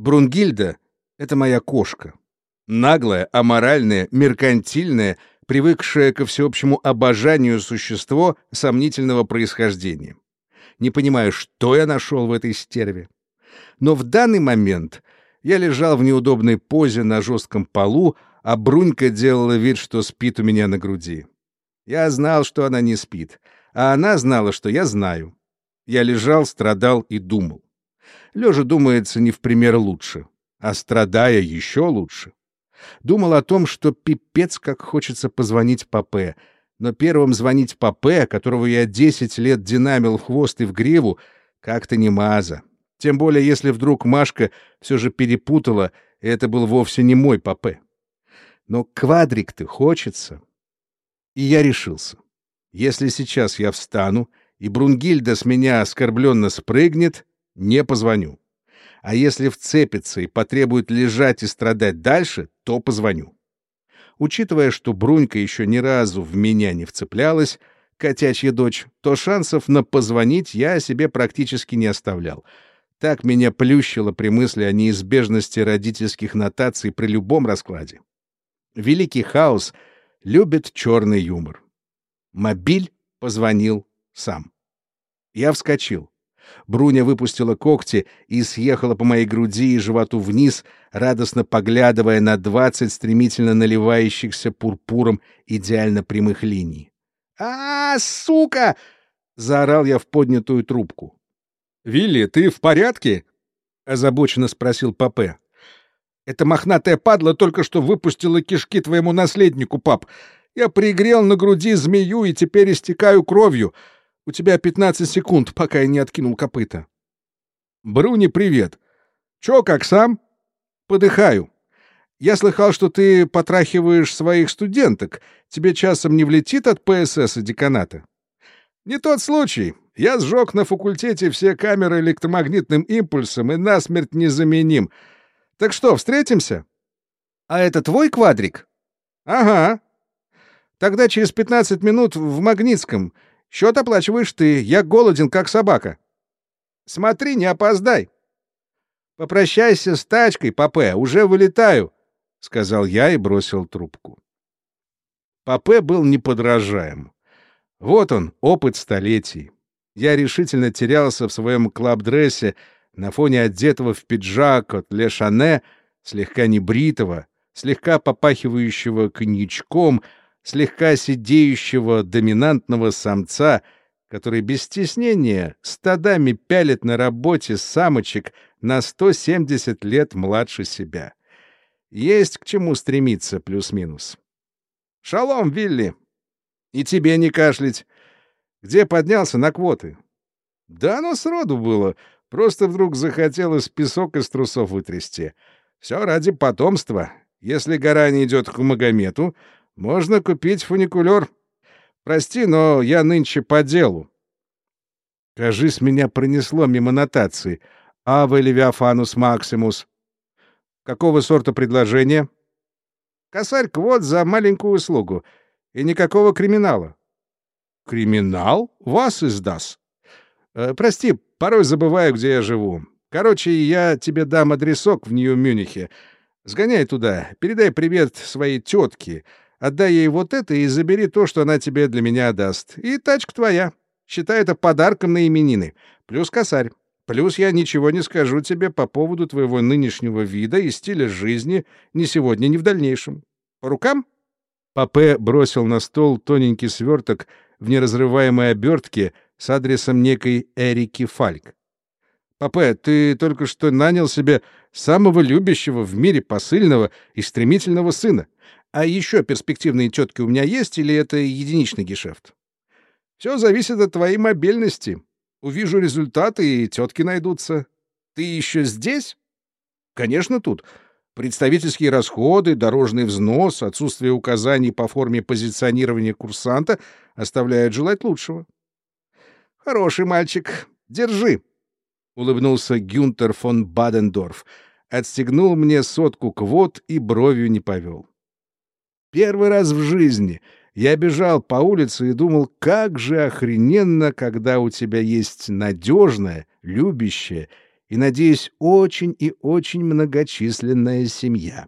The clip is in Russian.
Брунгильда — это моя кошка. Наглая, аморальная, меркантильная, привыкшее ко всеобщему обожанию существо сомнительного происхождения. Не понимаю, что я нашел в этой стерве. Но в данный момент я лежал в неудобной позе на жестком полу, а Брунька делала вид, что спит у меня на груди. Я знал, что она не спит, а она знала, что я знаю. Я лежал, страдал и думал. Лежа думается не в пример лучше, а страдая еще лучше. Думал о том, что пипец как хочется позвонить Папе, но первым звонить Папе, которого я десять лет динамил в хвост и в гриву, как-то не маза. Тем более, если вдруг Машка все же перепутала, и это был вовсе не мой Папе. Но квадрик-то хочется. И я решился. Если сейчас я встану, и Брунгильда с меня оскорбленно спрыгнет, не позвоню. А если вцепится и потребует лежать и страдать дальше, то позвоню. Учитывая, что Брунька еще ни разу в меня не вцеплялась, котячья дочь, то шансов на позвонить я себе практически не оставлял. Так меня плющило при мысли о неизбежности родительских нотаций при любом раскладе. Великий хаос любит черный юмор. Мобиль позвонил сам. Я вскочил. Бруня выпустила когти и съехала по моей груди и животу вниз, радостно поглядывая на двадцать стремительно наливающихся пурпуром идеально прямых линий. а, -а, сука!» — заорал я в поднятую трубку. «Вилли, ты в порядке?» — озабоченно спросил Папе. «Эта мохнатая падла только что выпустила кишки твоему наследнику, пап. Я пригрел на груди змею и теперь истекаю кровью. У тебя пятнадцать секунд, пока я не откинул копыта. Бруни, привет. Чё, как сам? Подыхаю. Я слыхал, что ты потрахиваешь своих студенток. Тебе часом не влетит от ПСС и деканата? Не тот случай. Я сжег на факультете все камеры электромагнитным импульсом и насмерть незаменим. Так что, встретимся? А это твой квадрик? Ага. Тогда через пятнадцать минут в Магнитском — Счет оплачиваешь ты. Я голоден, как собака. Смотри, не опоздай. Попрощайся с тачкой, Папе, уже вылетаю, — сказал я и бросил трубку. Папе был неподражаем. Вот он, опыт столетий. Я решительно терялся в своем клаб-дрессе на фоне одетого в пиджак от Ле Шане, слегка небритого, слегка попахивающего коньячком — слегка сидеющего доминантного самца, который без стеснения стадами пялит на работе самочек на 170 лет младше себя. Есть к чему стремиться, плюс-минус. «Шалом, Вилли! И тебе не кашлять! Где поднялся на квоты?» «Да оно сроду было. Просто вдруг захотелось песок из трусов вытрясти. Все ради потомства. Если гора не идет к Магомету, можно купить фуникулер. Прости, но я нынче по делу. Кажись, меня пронесло мимо нотации. Аве Левиафанус Максимус. Какого сорта предложение? Косарь квот за маленькую услугу. И никакого криминала. Криминал? Вас издаст. Э, прости, порой забываю, где я живу. Короче, я тебе дам адресок в Нью-Мюнихе. Сгоняй туда, передай привет своей тетке. Отдай ей вот это и забери то, что она тебе для меня даст. И тачка твоя. Считай это подарком на именины. Плюс косарь. Плюс я ничего не скажу тебе по поводу твоего нынешнего вида и стиля жизни ни сегодня, ни в дальнейшем. По рукам?» Папе бросил на стол тоненький сверток в неразрываемой обертке с адресом некой Эрики Фальк. «Папе, ты только что нанял себе самого любящего в мире посыльного и стремительного сына. А еще перспективные тетки у меня есть или это единичный гешефт? Все зависит от твоей мобильности. Увижу результаты, и тетки найдутся. Ты еще здесь? Конечно, тут. Представительские расходы, дорожный взнос, отсутствие указаний по форме позиционирования курсанта оставляют желать лучшего. Хороший мальчик. Держи. Улыбнулся Гюнтер фон Бадендорф. Отстегнул мне сотку квот и бровью не повел. Первый раз в жизни я бежал по улице и думал, как же охрененно, когда у тебя есть надежная, любящая и, надеюсь, очень и очень многочисленная семья.